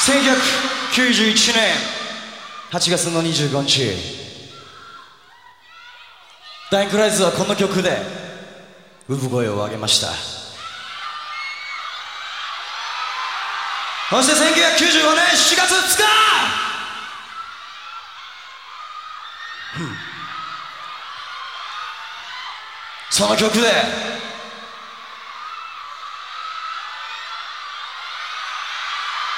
1991年8月の25日。ダインクライズはこの曲で産声を上げました。そして1995年7月2日。その曲で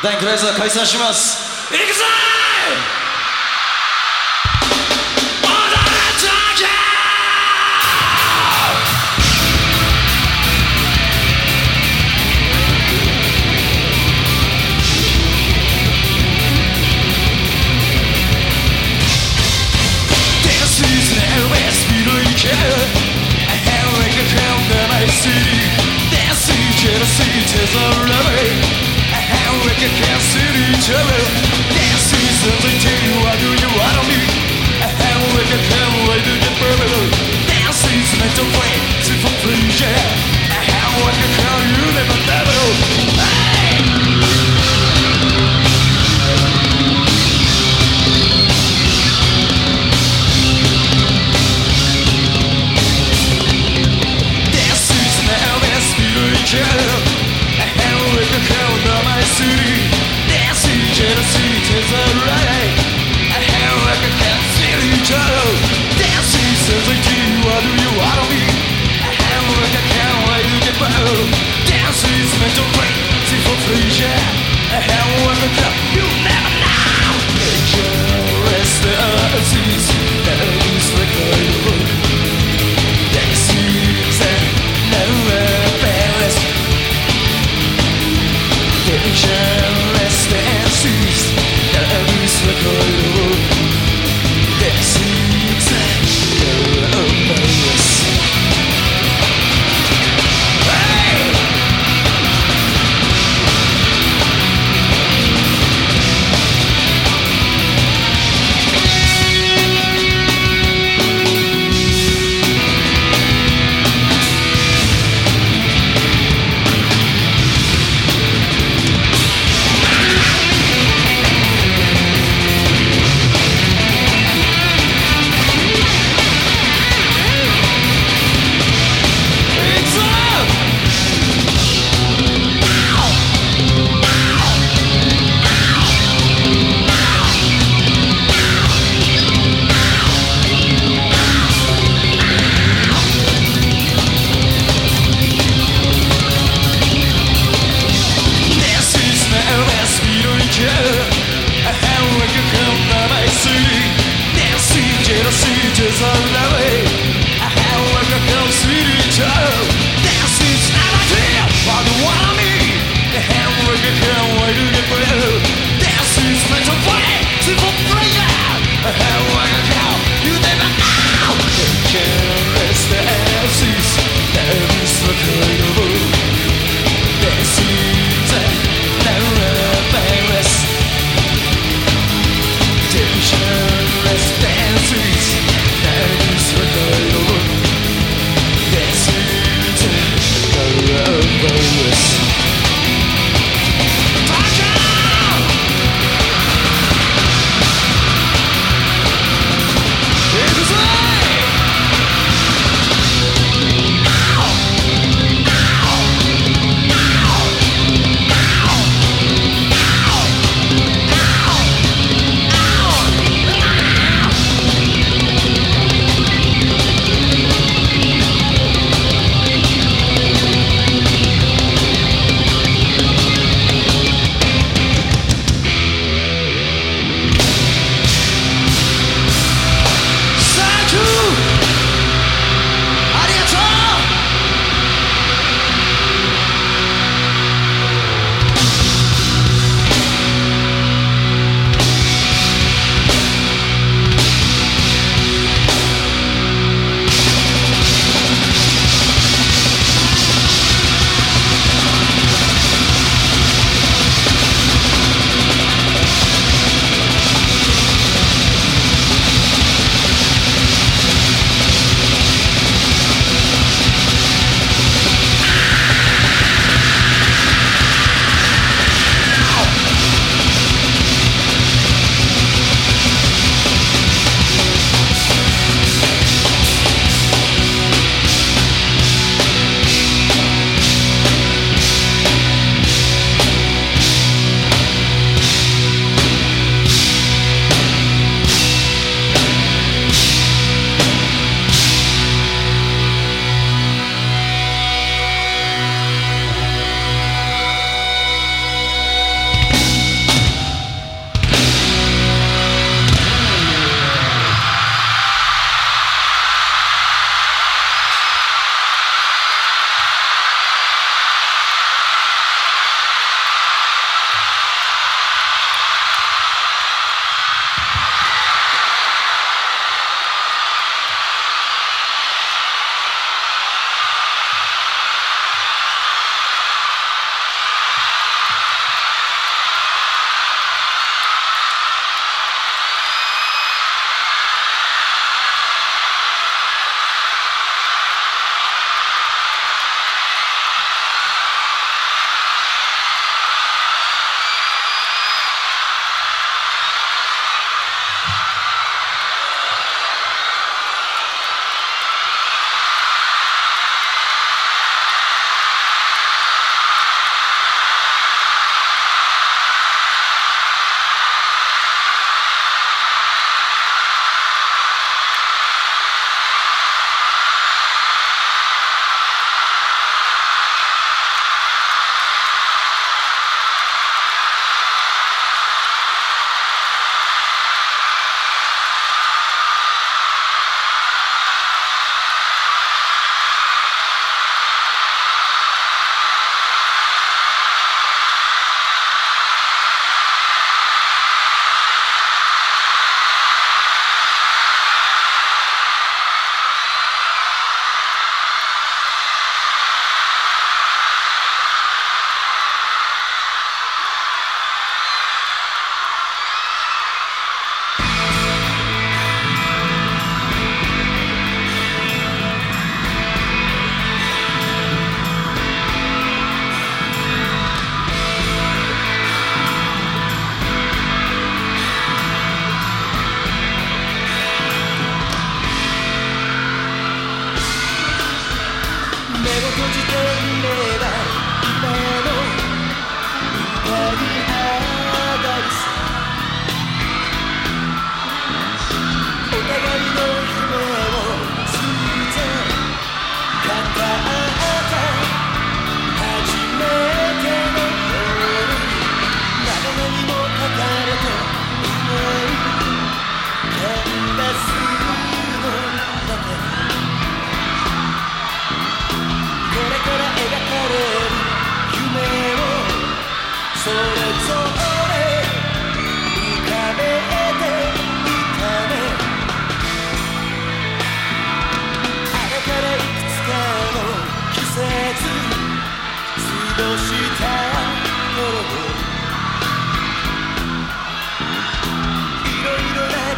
第2クライズは解散しますいくぞ「Dancing to the sea, tears of loving I we can cancel each other This is the thing, why do you want me? And can't wait to get better This is meant to play, to complete, yeah And we can call you never Yeah.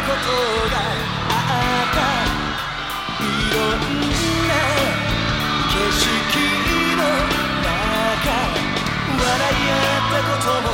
ことがあった。いろんな景色の中笑い合ったことも。